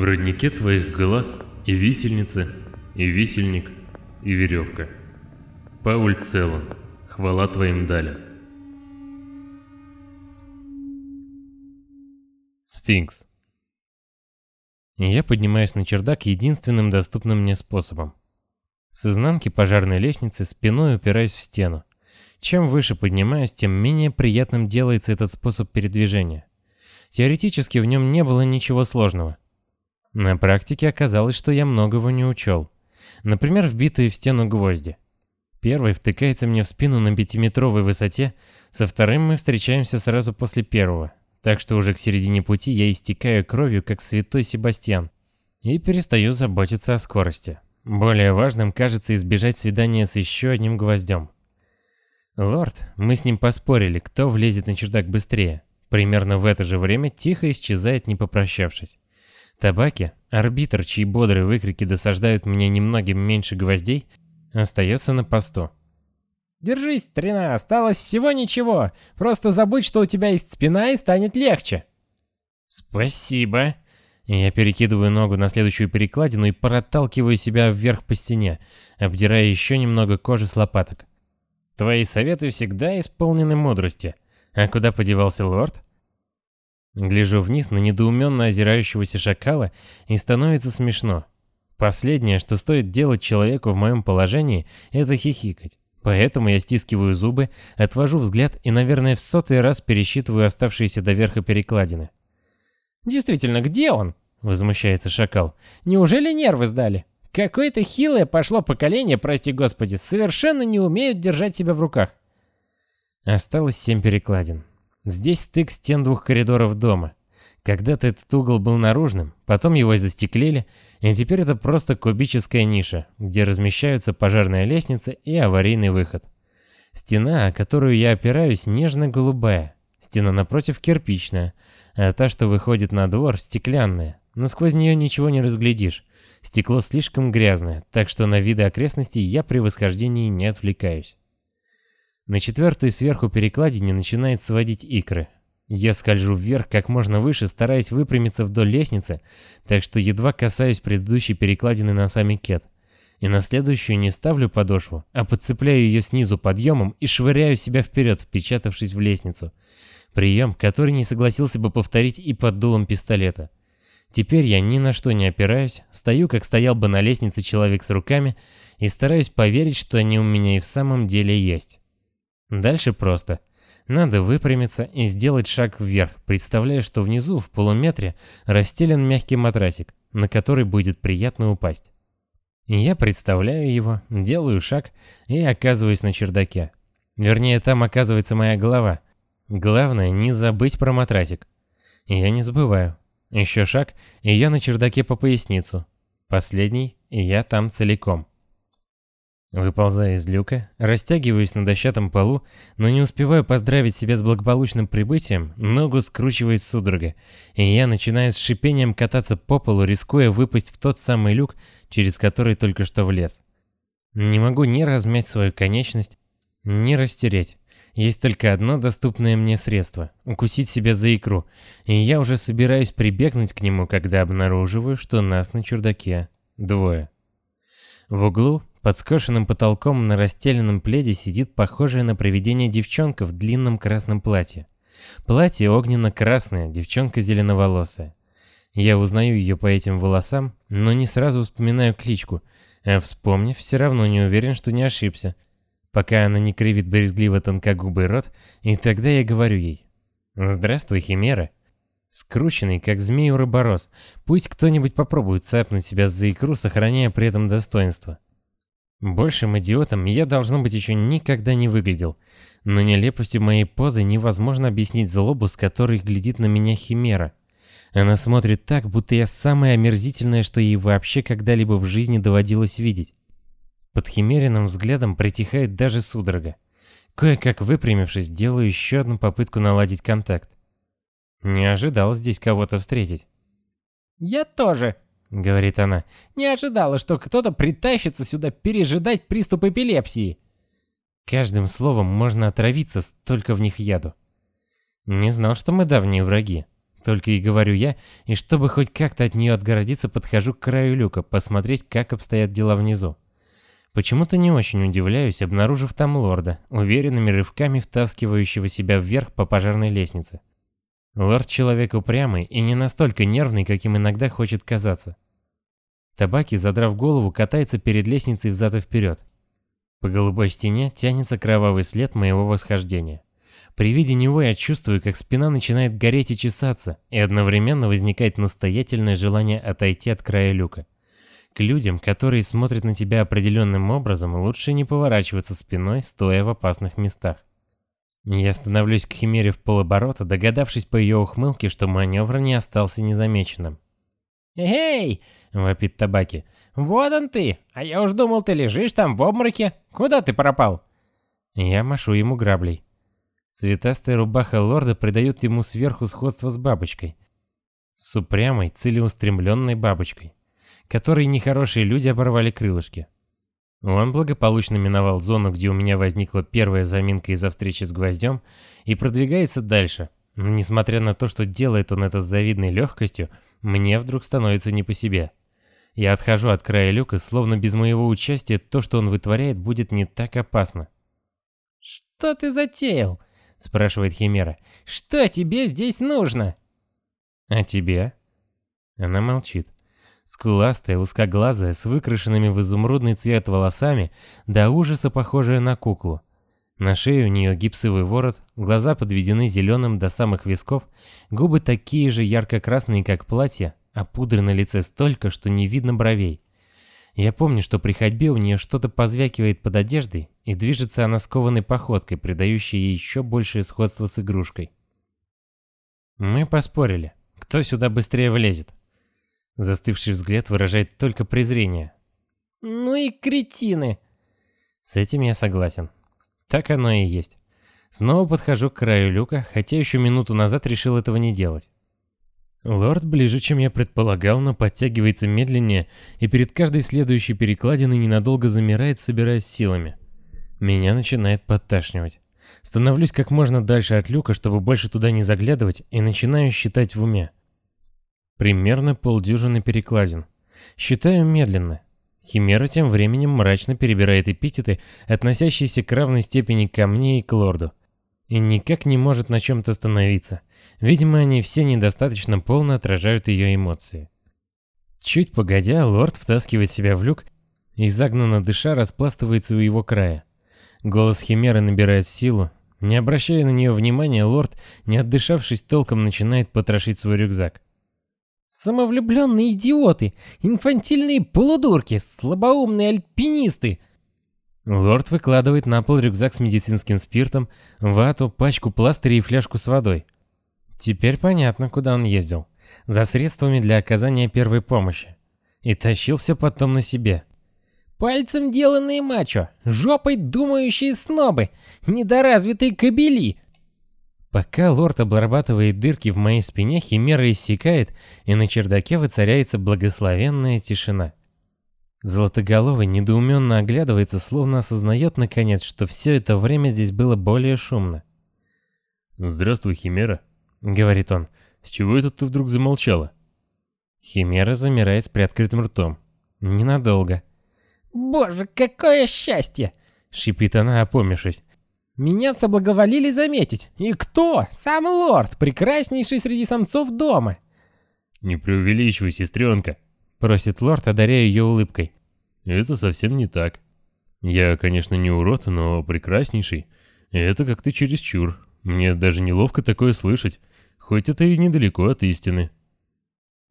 В роднике твоих глаз и висельница, и висельник, и веревка. Пауль Целан, хвала твоим далям. Сфинкс. Я поднимаюсь на чердак единственным доступным мне способом. С изнанки пожарной лестницы спиной упираюсь в стену. Чем выше поднимаюсь, тем менее приятным делается этот способ передвижения. Теоретически в нем не было ничего сложного. На практике оказалось, что я многого не учел. Например, вбитые в стену гвозди. Первый втыкается мне в спину на пятиметровой высоте, со вторым мы встречаемся сразу после первого, так что уже к середине пути я истекаю кровью, как святой Себастьян, и перестаю заботиться о скорости. Более важным кажется избежать свидания с еще одним гвоздем. Лорд, мы с ним поспорили, кто влезет на чердак быстрее. Примерно в это же время тихо исчезает, не попрощавшись. Табаки, арбитр, чьи бодрые выкрики досаждают мне немногим меньше гвоздей, остается на посту. «Держись, старина, осталось всего ничего. Просто забудь, что у тебя есть спина, и станет легче». «Спасибо». Я перекидываю ногу на следующую перекладину и проталкиваю себя вверх по стене, обдирая еще немного кожи с лопаток. Твои советы всегда исполнены мудрости. А куда подевался лорд? Гляжу вниз на недоуменно озирающегося шакала и становится смешно. Последнее, что стоит делать человеку в моем положении, это хихикать. Поэтому я стискиваю зубы, отвожу взгляд и, наверное, в сотый раз пересчитываю оставшиеся до верха перекладины. «Действительно, где он?» — возмущается шакал. «Неужели нервы сдали?» Какое-то хилое пошло поколение, прости господи, совершенно не умеют держать себя в руках. Осталось семь перекладин. Здесь стык стен двух коридоров дома. Когда-то этот угол был наружным, потом его застеклили, и теперь это просто кубическая ниша, где размещаются пожарная лестница и аварийный выход. Стена, о которую я опираюсь, нежно-голубая. Стена напротив кирпичная, а та, что выходит на двор, стеклянная, но сквозь нее ничего не разглядишь. Стекло слишком грязное, так что на виды окрестностей я при восхождении не отвлекаюсь. На четвертой сверху перекладине начинает сводить икры. Я скольжу вверх как можно выше, стараясь выпрямиться вдоль лестницы, так что едва касаюсь предыдущей перекладины носами кет. И на следующую не ставлю подошву, а подцепляю ее снизу подъемом и швыряю себя вперед, впечатавшись в лестницу. Прием, который не согласился бы повторить и под дулом пистолета. Теперь я ни на что не опираюсь, стою, как стоял бы на лестнице человек с руками, и стараюсь поверить, что они у меня и в самом деле есть. Дальше просто. Надо выпрямиться и сделать шаг вверх, представляя, что внизу, в полуметре, расстелен мягкий матрасик, на который будет приятно упасть. Я представляю его, делаю шаг и оказываюсь на чердаке. Вернее, там оказывается моя голова. Главное, не забыть про матрасик. Я не забываю. Еще шаг, и я на чердаке по поясницу. Последний, и я там целиком. Выползаю из люка, растягиваюсь на дощатом полу, но не успеваю поздравить себя с благополучным прибытием, ногу скручивает судорога, и я начинаю с шипением кататься по полу, рискуя выпасть в тот самый люк, через который только что влез. Не могу ни размять свою конечность, ни растереть. Есть только одно доступное мне средство – укусить себя за икру, и я уже собираюсь прибегнуть к нему, когда обнаруживаю, что нас на чердаке двое. В углу, под скошенным потолком на расстеленном пледе сидит похожая на привидение девчонка в длинном красном платье. Платье огненно-красное, девчонка зеленоволосая. Я узнаю ее по этим волосам, но не сразу вспоминаю кличку, а вспомнив, все равно не уверен, что не ошибся – пока она не кривит брезгливо тонкогубый рот, и тогда я говорю ей. «Здравствуй, Химера». Скрученный, как змей уроборос, пусть кто-нибудь попробует цапнуть себя за икру, сохраняя при этом достоинство. Большим идиотом я, должно быть, еще никогда не выглядел, но нелепостью моей позы невозможно объяснить злобу, с которой глядит на меня Химера. Она смотрит так, будто я самое омерзительное, что ей вообще когда-либо в жизни доводилось видеть. Под химеренным взглядом притихает даже судорога. Кое-как выпрямившись, делаю еще одну попытку наладить контакт. Не ожидал здесь кого-то встретить. «Я тоже», — говорит она, — «не ожидала, что кто-то притащится сюда пережидать приступ эпилепсии». Каждым словом можно отравиться, столько в них яду. Не знал, что мы давние враги. Только и говорю я, и чтобы хоть как-то от нее отгородиться, подхожу к краю люка, посмотреть, как обстоят дела внизу. Почему-то не очень удивляюсь, обнаружив там лорда, уверенными рывками втаскивающего себя вверх по пожарной лестнице. Лорд человек упрямый и не настолько нервный, каким иногда хочет казаться. Табаки, задрав голову, катается перед лестницей взад и вперед. По голубой стене тянется кровавый след моего восхождения. При виде него я чувствую, как спина начинает гореть и чесаться, и одновременно возникает настоятельное желание отойти от края люка. К людям, которые смотрят на тебя определенным образом, лучше не поворачиваться спиной, стоя в опасных местах. Я становлюсь к Химере в полоборота, догадавшись по ее ухмылке, что маневр не остался незамеченным. «Эй!» — вопит Табаки. «Вот он ты! А я уж думал, ты лежишь там в обмороке. Куда ты пропал?» Я машу ему граблей. Цветастая рубаха лорда придает ему сверху сходство с бабочкой. С упрямой, целеустремленной бабочкой, которой нехорошие люди оборвали крылышки. Он благополучно миновал зону, где у меня возникла первая заминка из-за встречи с гвоздем, и продвигается дальше. Но несмотря на то, что делает он это с завидной легкостью, мне вдруг становится не по себе. Я отхожу от края люка, словно без моего участия то, что он вытворяет, будет не так опасно. «Что ты затеял?» — спрашивает Химера. «Что тебе здесь нужно?» «А тебе?» Она молчит. Скуластая, узкоглазая, с выкрашенными в изумрудный цвет волосами, до ужаса похожая на куклу. На шее у нее гипсовый ворот, глаза подведены зеленым до самых висков, губы такие же ярко-красные, как платье, а пудры на лице столько, что не видно бровей. Я помню, что при ходьбе у нее что-то позвякивает под одеждой, и движется она скованной походкой, придающей ей еще большее сходство с игрушкой. Мы поспорили, кто сюда быстрее влезет. Застывший взгляд выражает только презрение. «Ну и кретины!» С этим я согласен. Так оно и есть. Снова подхожу к краю люка, хотя еще минуту назад решил этого не делать. Лорд ближе, чем я предполагал, но подтягивается медленнее и перед каждой следующей перекладиной ненадолго замирает, собираясь силами. Меня начинает подташнивать. Становлюсь как можно дальше от люка, чтобы больше туда не заглядывать, и начинаю считать в уме. Примерно полдюжины перекладин. Считаю медленно. Химера тем временем мрачно перебирает эпитеты, относящиеся к равной степени ко мне и к лорду. И никак не может на чем-то остановиться. Видимо, они все недостаточно полно отражают ее эмоции. Чуть погодя, лорд втаскивает себя в люк и, загнанно дыша, распластывается у его края. Голос Химеры набирает силу. Не обращая на нее внимания, лорд, не отдышавшись толком, начинает потрошить свой рюкзак. Самовлюбленные идиоты, инфантильные полудурки, слабоумные альпинисты. Лорд выкладывает на пол рюкзак с медицинским спиртом, вату, пачку пластырей и фляжку с водой. Теперь понятно, куда он ездил. За средствами для оказания первой помощи. И тащил все потом на себе. Пальцем деланные мачо, жопой думающие снобы, недоразвитые кобели — Пока лорд обрабатывает дырки в моей спине, химера иссякает, и на чердаке воцаряется благословенная тишина. Золотоголовый недоуменно оглядывается, словно осознает наконец, что все это время здесь было более шумно. «Здравствуй, Химера», — говорит он. «С чего это ты вдруг замолчала?» Химера замирает с приоткрытым ртом. Ненадолго. «Боже, какое счастье!» — шипит она, опомнившись. Меня соблаговолили заметить. И кто? Сам лорд, прекраснейший среди самцов дома. Не преувеличивай, сестренка, просит лорд, одаряя ее улыбкой. Это совсем не так. Я, конечно, не урод, но прекраснейший. Это как-то чересчур. Мне даже неловко такое слышать, хоть это и недалеко от истины.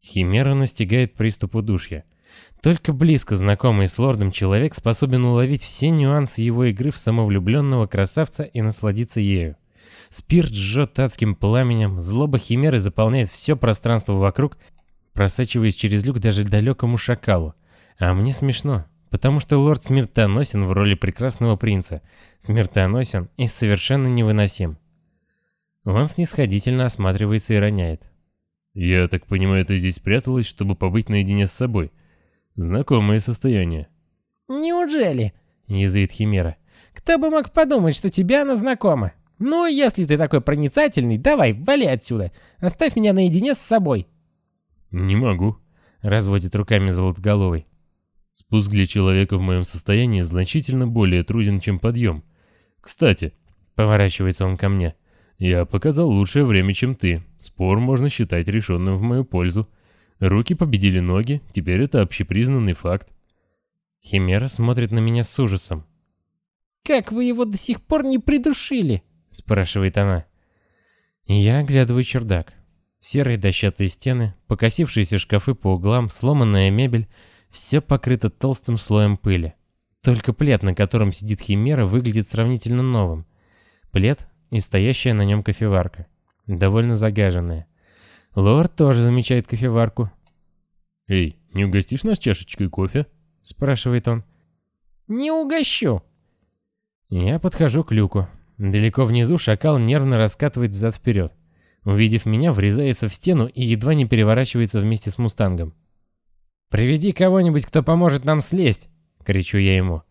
Химера настигает приступ удушья. Только близко знакомый с лордом человек способен уловить все нюансы его игры в самовлюбленного красавца и насладиться ею. Спирт жжет адским пламенем, злоба химеры заполняет все пространство вокруг, просачиваясь через люк даже далекому шакалу. А мне смешно, потому что лорд смертоносен в роли прекрасного принца, смертоносен и совершенно невыносим. Он снисходительно осматривается и роняет. «Я так понимаю, ты здесь спряталась, чтобы побыть наедине с собой?» Знакомое состояние. «Неужели?» — язвит Химера. «Кто бы мог подумать, что тебе она знакома? «Ну, если ты такой проницательный, давай, вали отсюда. Оставь меня наедине с собой». «Не могу», — разводит руками Золотоголовый. «Спуск для человека в моем состоянии значительно более труден, чем подъем. Кстати», — поворачивается он ко мне, — «я показал лучшее время, чем ты. Спор можно считать решенным в мою пользу. Руки победили ноги, теперь это общепризнанный факт». Химера смотрит на меня с ужасом. «Как вы его до сих пор не придушили?» — спрашивает она. Я оглядываю чердак. Серые дощатые стены, покосившиеся шкафы по углам, сломанная мебель — все покрыто толстым слоем пыли. Только плед, на котором сидит химера, выглядит сравнительно новым. Плед и стоящая на нем кофеварка. Довольно загаженная. Лорд тоже замечает кофеварку. «Эй, не угостишь нас чашечкой кофе?» — спрашивает он. «Не угощу». Я подхожу к люку. Далеко внизу шакал нервно раскатывает зад-вперед. Увидев меня, врезается в стену и едва не переворачивается вместе с мустангом. «Приведи кого-нибудь, кто поможет нам слезть!» — кричу я ему.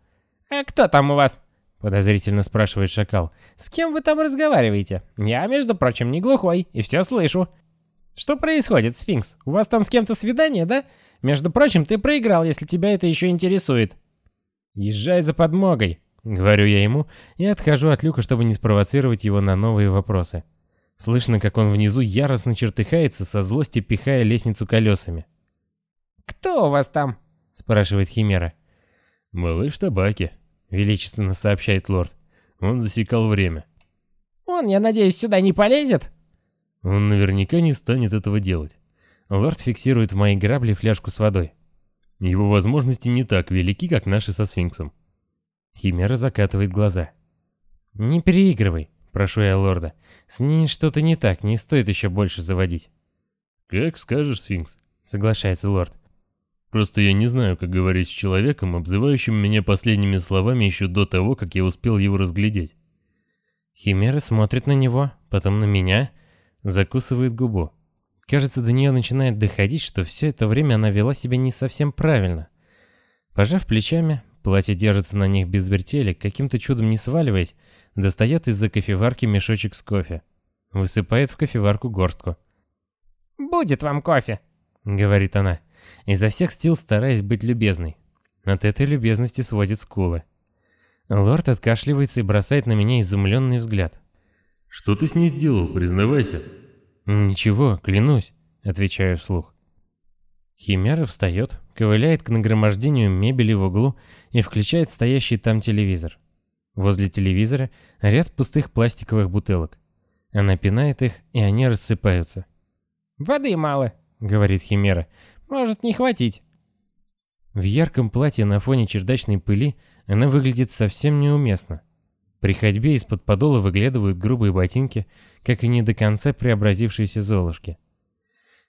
«А кто там у вас?» — подозрительно спрашивает шакал. «С кем вы там разговариваете? Я, между прочим, не глухой и все слышу. Что происходит, сфинкс? У вас там с кем-то свидание, да? Между прочим, ты проиграл, если тебя это еще интересует». «Езжай за подмогой», — говорю я ему и отхожу от люка, чтобы не спровоцировать его на новые вопросы. Слышно, как он внизу яростно чертыхается, со злости пихая лестницу колесами. «Кто у вас там?» — спрашивает Химера. «Малыш табаки», — величественно сообщает лорд. Он засекал время. «Он, я надеюсь, сюда не полезет?» Он наверняка не станет этого делать. Лорд фиксирует в моей грабли фляжку с водой. Его возможности не так велики, как наши со сфинксом. Химера закатывает глаза. «Не переигрывай», — прошу я лорда. «С ней что-то не так, не стоит еще больше заводить». «Как скажешь, сфинкс», — соглашается лорд. «Просто я не знаю, как говорить с человеком, обзывающим меня последними словами еще до того, как я успел его разглядеть». Химера смотрит на него, потом на меня, закусывает губу. Кажется, до нее начинает доходить, что все это время она вела себя не совсем правильно. Пожав плечами, платье держится на них без вертели, каким-то чудом не сваливаясь, достает из-за кофеварки мешочек с кофе. Высыпает в кофеварку горстку. «Будет вам кофе», — говорит она, изо всех сил стараясь быть любезной. От этой любезности сводит скулы. Лорд откашливается и бросает на меня изумленный взгляд. «Что ты с ней сделал, признавайся?» «Ничего, клянусь», — отвечаю вслух. Химера встает, ковыляет к нагромождению мебели в углу и включает стоящий там телевизор. Возле телевизора ряд пустых пластиковых бутылок. Она пинает их, и они рассыпаются. «Воды мало», — говорит Химера. «Может не хватить». В ярком платье на фоне чердачной пыли она выглядит совсем неуместно. При ходьбе из-под подола выглядывают грубые ботинки, как и не до конца преобразившиеся золушки.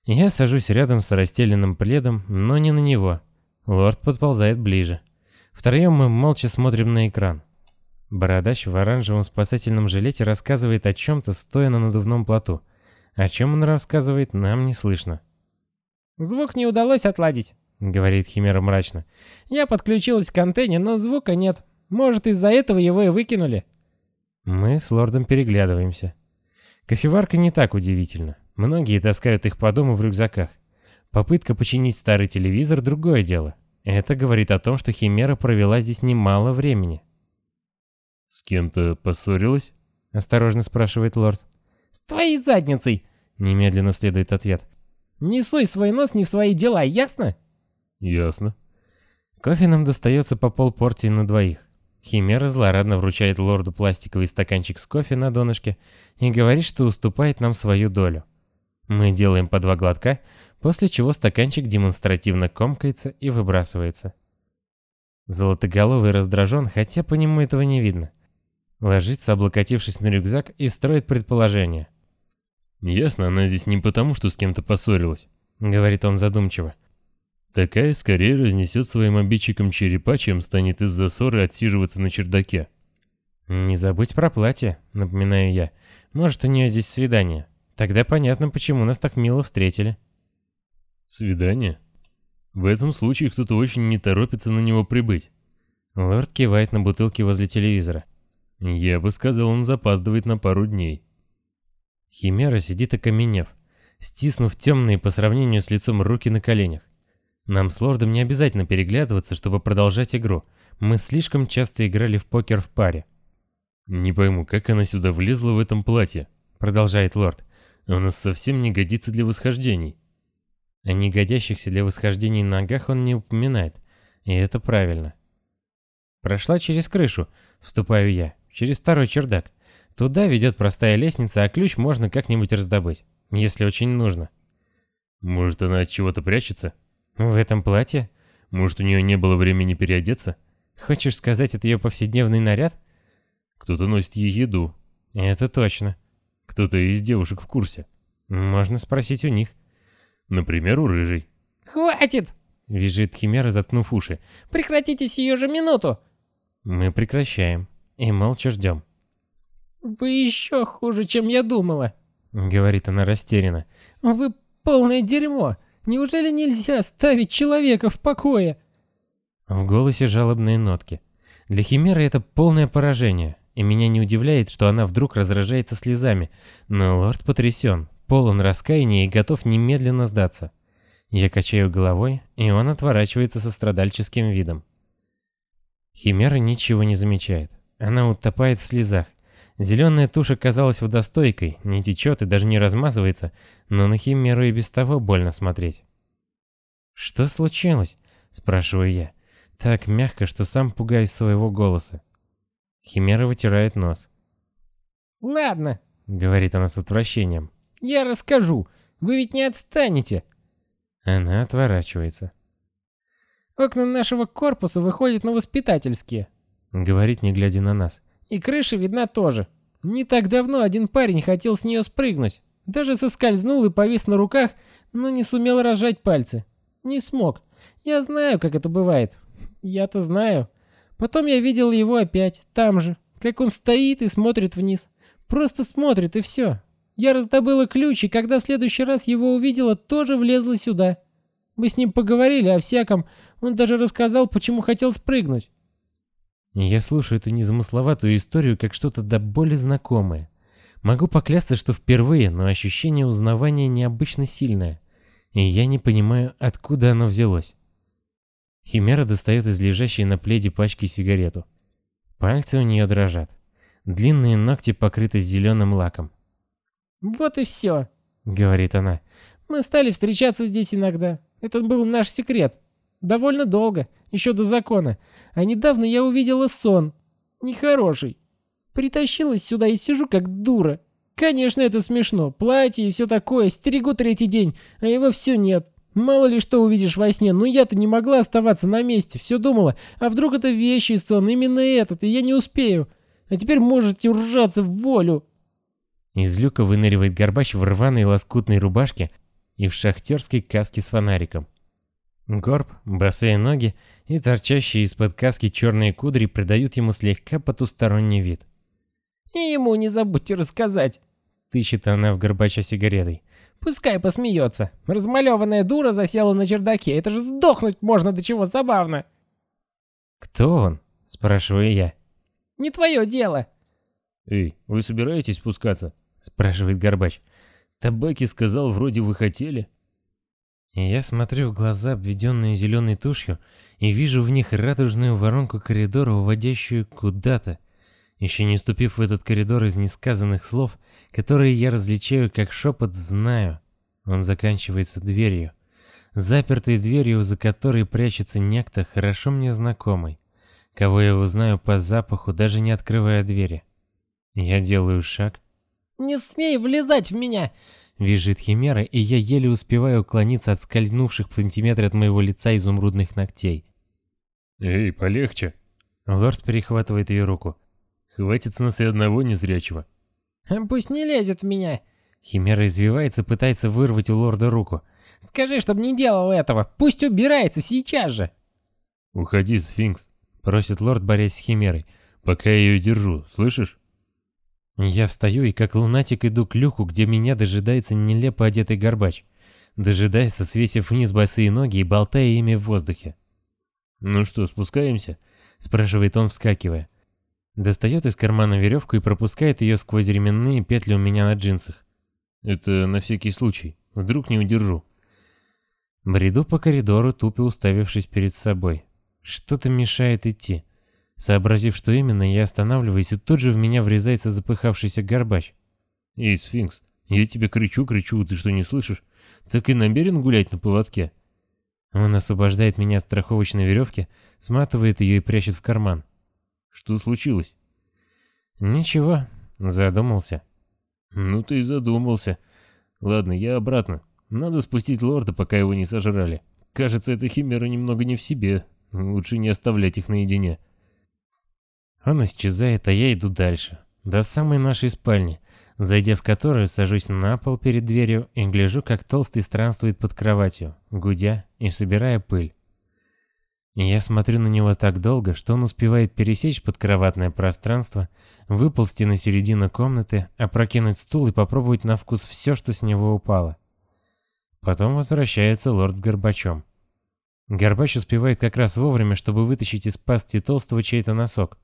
Я сажусь рядом с расстеленным пледом, но не на него. Лорд подползает ближе. Втроем мы молча смотрим на экран. Бородач в оранжевом спасательном жилете рассказывает о чем-то, стоя на надувном плоту. О чем он рассказывает, нам не слышно. «Звук не удалось отладить», — говорит Химера мрачно. «Я подключилась к антенне, но звука нет. Может, из-за этого его и выкинули?» Мы с лордом переглядываемся. Кофеварка не так удивительна. Многие таскают их по дому в рюкзаках. Попытка починить старый телевизор – другое дело. Это говорит о том, что Химера провела здесь немало времени. «С кем-то поссорилась?» – осторожно спрашивает лорд. «С твоей задницей!» – немедленно следует ответ. «Не суй свой нос не в свои дела, ясно?» «Ясно». Кофе нам достается по полпорции на двоих. Химера злорадно вручает лорду пластиковый стаканчик с кофе на донышке и говорит, что уступает нам свою долю. Мы делаем по два глотка, после чего стаканчик демонстративно комкается и выбрасывается. Золотоголовый раздражен, хотя по нему этого не видно. Ложится, облокотившись на рюкзак, и строит предположение. «Ясно, она здесь не потому, что с кем-то поссорилась», — говорит он задумчиво. Такая скорее разнесет своим обидчикам черепа, чем станет из-за ссоры отсиживаться на чердаке. «Не забудь про платье», — напоминаю я. «Может, у нее здесь свидание. Тогда понятно, почему нас так мило встретили». «Свидание? В этом случае кто-то очень не торопится на него прибыть». Лорд кивает на бутылки возле телевизора. Я бы сказал, он запаздывает на пару дней. Химера сидит окаменев, стиснув темные по сравнению с лицом руки на коленях. Нам с лордом не обязательно переглядываться, чтобы продолжать игру. Мы слишком часто играли в покер в паре. «Не пойму, как она сюда влезла в этом платье?» Продолжает лорд. «У нас совсем не годится для восхождений». О негодящихся для восхождений ногах он не упоминает. И это правильно. Прошла через крышу, вступаю я, через второй чердак. Туда ведет простая лестница, а ключ можно как-нибудь раздобыть, если очень нужно. Может, она от чего-то прячется? В этом платье? Может, у нее не было времени переодеться? Хочешь сказать, это ее повседневный наряд? Кто-то носит ей еду. Это точно. Кто-то из девушек в курсе. Можно спросить у них. Например, у рыжей. «Хватит!» — визжит Химера, заткнув уши. «Прекратите сию же минуту!» Мы прекращаем и молча ждем. «Вы еще хуже, чем я думала», — говорит она растерянно. «Вы полное дерьмо! Неужели нельзя оставить человека в покое?» В голосе жалобные нотки. Для Химеры это полное поражение, и меня не удивляет, что она вдруг разражается слезами, но лорд потрясен, полон раскаяния и готов немедленно сдаться. Я качаю головой, и он отворачивается со страдальческим видом. Химера ничего не замечает. Она утопает в слезах. Зеленая туша казалась водостойкой, не течет и даже не размазывается, но на Химеру и без того больно смотреть. «Что случилось?» – спрашиваю я. Так мягко, что сам пугаюсь своего голоса. Химера вытирает нос. «Ладно», — говорит она с отвращением. «Я расскажу. Вы ведь не отстанете». Она отворачивается. «Окна нашего корпуса выходят на воспитательские», — говорит, не глядя на нас. «И крыша видна тоже. Не так давно один парень хотел с нее спрыгнуть. Даже соскользнул и повис на руках, но не сумел разжать пальцы. Не смог. Я знаю, как это бывает. Я-то знаю. Потом я видел его опять, там же, как он стоит и смотрит вниз. Просто смотрит и все. Я раздобыла ключ, и когда в следующий раз его увидела, тоже влезла сюда. Мы с ним поговорили о всяком, он даже рассказал, почему хотел спрыгнуть. Я слушаю эту незамысловатую историю как что-то до боли знакомое. Могу поклясться, что впервые, но ощущение узнавания необычно сильное. И я не понимаю, откуда оно взялось. Химера достает из лежащей на пледе пачки сигарету. Пальцы у нее дрожат. Длинные ногти покрыты зеленым лаком. «Вот и все», — говорит она. «Мы стали встречаться здесь иногда. Это был наш секрет. Довольно долго, еще до закона. А недавно я увидела сон. Нехороший. Притащилась сюда и сижу как дура. Конечно, это смешно. Платье и все такое. Стерегу третий день, а его все нет. Мало ли что увидишь во сне, но я-то не могла оставаться на месте, все думала, а вдруг это вещий сон, именно этот, и я не успею. А теперь можете уржаться в волю. Из люка выныривает Горбач в рваной лоскутной рубашке и в шахтерской каске с фонариком. Горб, босые ноги и торчащие из-под каски черные кудри придают ему слегка потусторонний вид. «И ему не забудьте рассказать», — тычет она в Горбача сигаретой. Пускай посмеется. Размалеванная дура засела на чердаке. Это же сдохнуть можно до чего забавно. «Кто он?» – спрашиваю я. «Не твое дело». «Эй, вы собираетесь спускаться?» – спрашивает Горбач. «Табаки сказал, вроде вы хотели». Я смотрю в глаза, обведенные зеленой тушью, и вижу в них радужную воронку коридора, уводящую куда-то, еще не ступив в этот коридор из несказанных слов, которые я различаю как шепот «знаю», он заканчивается дверью. Запертой дверью, за которой прячется некто, хорошо мне знакомый, кого я узнаю по запаху, даже не открывая двери. Я делаю шаг. «Не смей влезать в меня!» Визжит Химера, и я еле успеваю уклониться от скользнувших в сантиметре от моего лица изумрудных ногтей. «Эй, полегче!» Лорд перехватывает ее руку. Хватит с нас и одного незрячего. Пусть не лезет в меня. Химера извивается, пытается вырвать у лорда руку. Скажи, чтобы не делал этого. Пусть убирается сейчас же. Уходи, сфинкс, просит лорд, борясь с Химерой. Пока я ее держу, слышишь? Я встаю и как лунатик иду к люку, где меня дожидается нелепо одетый горбач. Дожидается, свесив вниз босые ноги и болтая ими в воздухе. «Ну что, спускаемся?» — спрашивает он, вскакивая. Достает из кармана веревку и пропускает ее сквозь ременные петли у меня на джинсах. Это на всякий случай. Вдруг не удержу. Бреду по коридору, тупо уставившись перед собой. Что-то мешает идти. Сообразив, что именно, я останавливаюсь, и тут же в меня врезается запыхавшийся горбач. «Эй, сфинкс, я тебе кричу, кричу, ты что, не слышишь? Так и намерен гулять на поводке?» Он освобождает меня от страховочной веревки, сматывает ее и прячет в карман. «Что случилось?» «Ничего», — задумался. «Ну ты и задумался. Ладно, я обратно. Надо спустить лорда, пока его не сожрали. Кажется, эта химера немного не в себе. Лучше не оставлять их наедине». Он исчезает, а я иду дальше. До самой нашей спальни, зайдя в которую, сажусь на пол перед дверью и гляжу, как толстый странствует под кроватью, гудя и собирая пыль. И я смотрю на него так долго, что он успевает пересечь подкроватное пространство, выползти на середину комнаты, опрокинуть стул и попробовать на вкус все, что с него упало. Потом возвращается лорд с Горбачом. Горбач успевает как раз вовремя, чтобы вытащить из пасти толстого чей-то носок.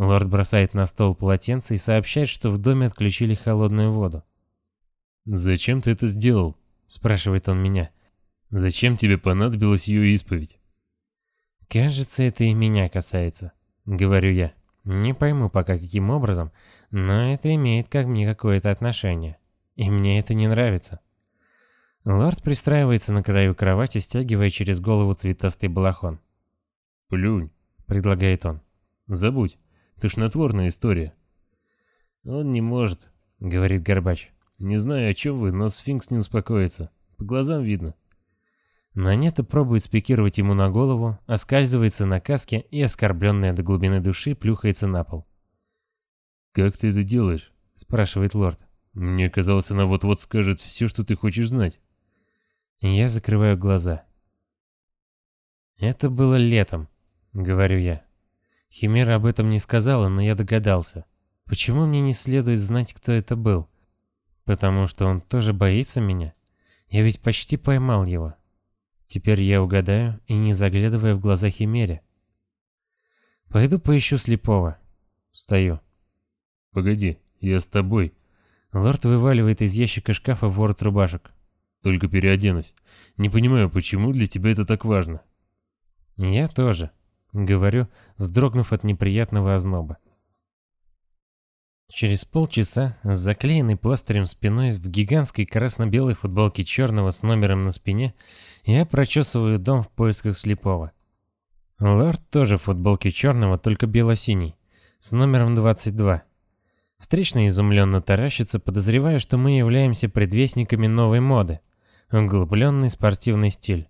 Лорд бросает на стол полотенце и сообщает, что в доме отключили холодную воду. «Зачем ты это сделал?» – спрашивает он меня. «Зачем тебе понадобилась ее исповедь?» «Кажется, это и меня касается», — говорю я. Не пойму пока каким образом, но это имеет ко мне какое-то отношение. И мне это не нравится. Лорд пристраивается на краю кровати, стягивая через голову цветастый балахон. «Плюнь», — предлагает он. «Забудь, натворная история». «Он не может», — говорит Горбач. «Не знаю, о чем вы, но сфинкс не успокоится. По глазам видно». Нанета пробует спикировать ему на голову, оскальзывается на каске и, оскорбленная до глубины души, плюхается на пол. «Как ты это делаешь?» — спрашивает лорд. «Мне казалось, она вот-вот скажет все, что ты хочешь знать». Я закрываю глаза. «Это было летом», — говорю я. Химера об этом не сказала, но я догадался. Почему мне не следует знать, кто это был? Потому что он тоже боится меня? Я ведь почти поймал его. Теперь я угадаю и не заглядывая в глаза Химере. Пойду поищу слепого. Встаю. Погоди, я с тобой. Лорд вываливает из ящика шкафа ворот рубашек. Только переоденусь. Не понимаю, почему для тебя это так важно. Я тоже. Говорю, вздрогнув от неприятного озноба. Через полчаса, с заклеенной пластырем спиной в гигантской красно-белой футболке черного с номером на спине, я прочесываю дом в поисках слепого. Лорд тоже в футболке черного, только бело-синий, с номером 22. Встречно изумленно таращится, подозревая, что мы являемся предвестниками новой моды. Углубленный спортивный стиль.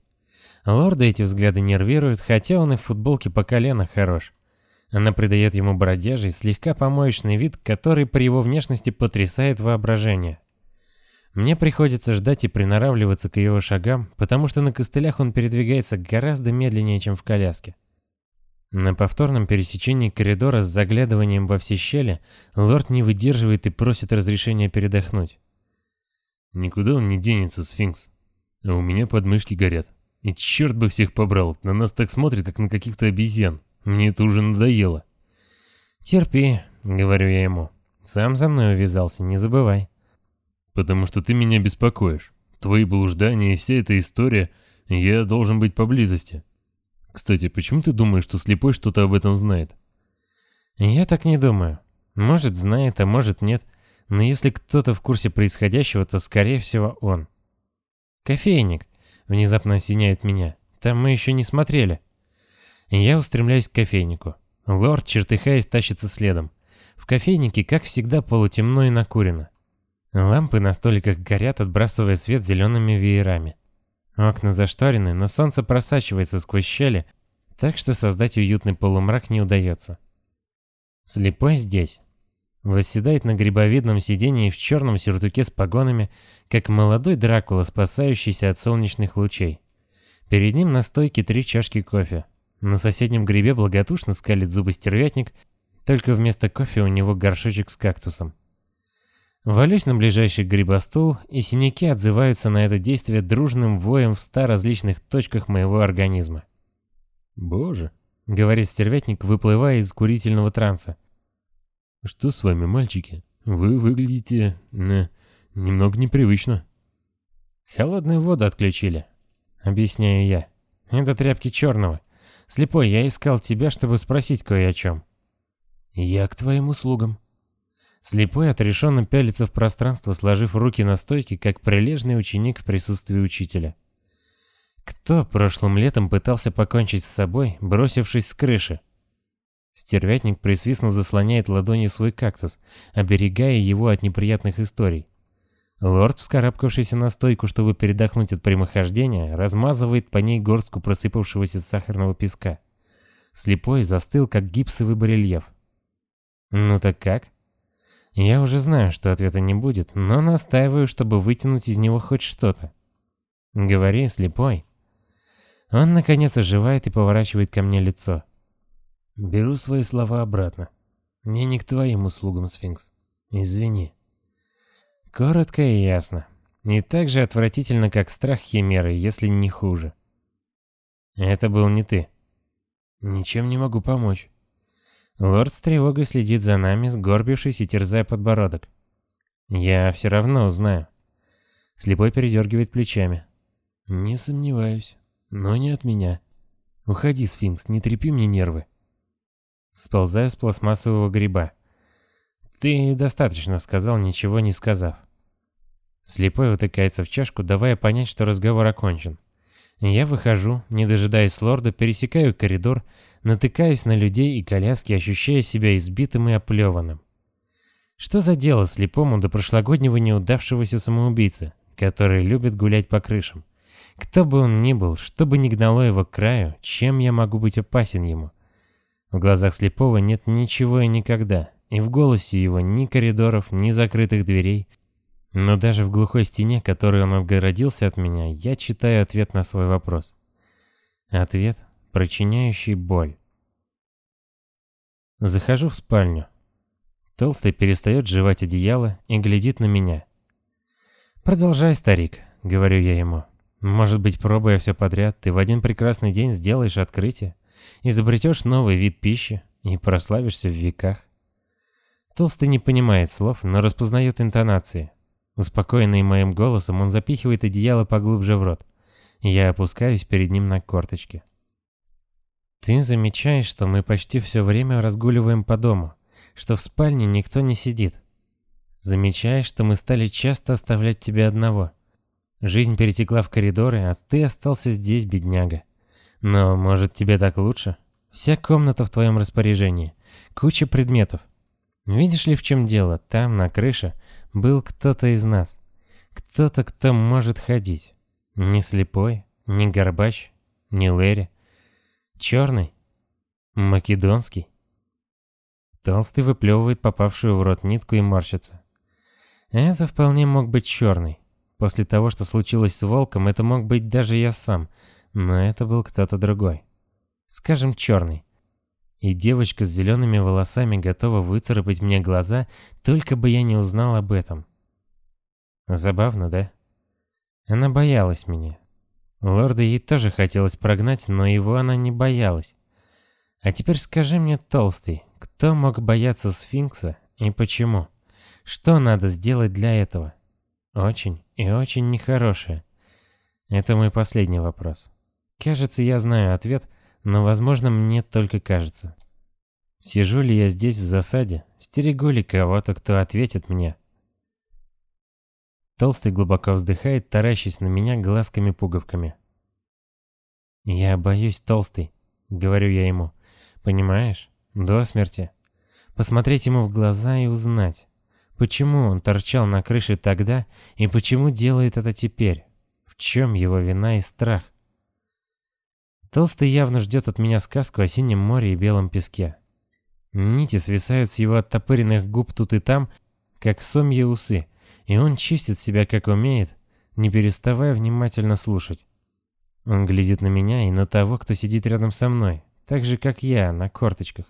Лорда эти взгляды нервируют, хотя он и в футболке по колено хорош. Она придает ему бродяжий, слегка помоечный вид, который при его внешности потрясает воображение. Мне приходится ждать и приноравливаться к его шагам, потому что на костылях он передвигается гораздо медленнее, чем в коляске. На повторном пересечении коридора с заглядыванием во все щели лорд не выдерживает и просит разрешения передохнуть. «Никуда он не денется, сфинкс. А у меня подмышки горят. И черт бы всех побрал, на нас так смотрят, как на каких-то обезьян. Мне это уже надоело. «Терпи», — говорю я ему. «Сам за мной увязался, не забывай». «Потому что ты меня беспокоишь. Твои блуждания и вся эта история, я должен быть поблизости. Кстати, почему ты думаешь, что слепой что-то об этом знает?» «Я так не думаю. Может, знает, а может, нет. Но если кто-то в курсе происходящего, то, скорее всего, он». «Кофейник», — внезапно осеняет меня. «Там мы еще не смотрели». Я устремляюсь к кофейнику. Лорд, чертыхаясь, тащится следом. В кофейнике, как всегда, полутемно и накурено. Лампы на столиках горят, отбрасывая свет зелеными веерами. Окна зашторены, но солнце просачивается сквозь щели, так что создать уютный полумрак не удается. Слепой здесь. Восседает на грибовидном сидении в черном сюртуке с погонами, как молодой Дракула, спасающийся от солнечных лучей. Перед ним на стойке три чашки кофе. На соседнем грибе благодушно скалит зубы стервятник, только вместо кофе у него горшочек с кактусом. Валюсь на ближайший грибостул, и синяки отзываются на это действие дружным воем в ста различных точках моего организма. «Боже», — говорит стервятник, выплывая из курительного транса. «Что с вами, мальчики? Вы выглядите... Э, немного непривычно». «Холодную воду отключили», — объясняю я. «Это тряпки черного. Слепой, я искал тебя, чтобы спросить кое о чем». «Я к твоим услугам». Слепой отрешенно пялится в пространство, сложив руки на стойке, как прилежный ученик в присутствии учителя. Кто прошлым летом пытался покончить с собой, бросившись с крыши? Стервятник, присвистнув, заслоняет ладонью свой кактус, оберегая его от неприятных историй. Лорд, вскарабкавшийся на стойку, чтобы передохнуть от прямохождения, размазывает по ней горстку просыпавшегося сахарного песка. Слепой застыл, как гипсовый барельеф. «Ну так как?» Я уже знаю, что ответа не будет, но настаиваю, чтобы вытянуть из него хоть что-то. «Говори, слепой». Он, наконец, оживает и поворачивает ко мне лицо. Беру свои слова обратно. Мне не к твоим услугам, сфинкс. Извини. Коротко и ясно. И так же отвратительно, как страх химеры, если не хуже. Это был не ты. Ничем не могу помочь. Лорд с тревогой следит за нами, сгорбившись и терзая подбородок. Я все равно узнаю. Слепой передергивает плечами. Не сомневаюсь, но не от меня. Уходи, сфинкс, не трепи мне нервы. Сползаю с пластмассового гриба. «Ты достаточно сказал, ничего не сказав». Слепой утыкается в чашку, давая понять, что разговор окончен. Я выхожу, не дожидаясь лорда, пересекаю коридор, натыкаюсь на людей и коляски, ощущая себя избитым и оплеванным. Что за дело слепому до прошлогоднего неудавшегося самоубийцы, который любит гулять по крышам? Кто бы он ни был, что бы ни гнало его к краю, чем я могу быть опасен ему? В глазах слепого нет ничего и никогда, и в голосе его ни коридоров, ни закрытых дверей. Но даже в глухой стене, которой он отгородился от меня, я читаю ответ на свой вопрос. Ответ, причиняющий боль. Захожу в спальню. Толстый перестает жевать одеяло и глядит на меня. «Продолжай, старик», — говорю я ему. «Может быть, пробуя все подряд, ты в один прекрасный день сделаешь открытие, изобретешь новый вид пищи и прославишься в веках». Толстый не понимает слов, но распознает интонации. Успокоенный моим голосом, он запихивает одеяло поглубже в рот. Я опускаюсь перед ним на корточки. «Ты замечаешь, что мы почти все время разгуливаем по дому, что в спальне никто не сидит. Замечаешь, что мы стали часто оставлять тебя одного. Жизнь перетекла в коридоры, а ты остался здесь, бедняга. Но, может, тебе так лучше? Вся комната в твоем распоряжении, куча предметов. Видишь ли, в чем дело? Там, на крыше, был кто-то из нас. Кто-то, кто может ходить. Не слепой, не горбач, не Лэри. Черный. Македонский. Толстый выплевывает попавшую в рот нитку и морщится. Это вполне мог быть черный. После того, что случилось с волком, это мог быть даже я сам, но это был кто-то другой. Скажем, черный. И девочка с зелеными волосами готова выцарапать мне глаза, только бы я не узнал об этом. Забавно, да? Она боялась меня. Лорда ей тоже хотелось прогнать, но его она не боялась. А теперь скажи мне, Толстый, кто мог бояться сфинкса и почему? Что надо сделать для этого? Очень и очень нехорошее. Это мой последний вопрос. Кажется, я знаю ответ — но, возможно, мне только кажется. Сижу ли я здесь в засаде, стерегу ли кого-то, кто ответит мне? Толстый глубоко вздыхает, таращась на меня глазками-пуговками. «Я боюсь, Толстый», — говорю я ему. «Понимаешь? До смерти. Посмотреть ему в глаза и узнать, почему он торчал на крыше тогда и почему делает это теперь. В чем его вина и страх?» Толстый явно ждет от меня сказку о синем море и белом песке. Нити свисают с его оттопыренных губ тут и там, как сомья усы, и он чистит себя как умеет, не переставая внимательно слушать. Он глядит на меня и на того, кто сидит рядом со мной, так же, как я, на корточках.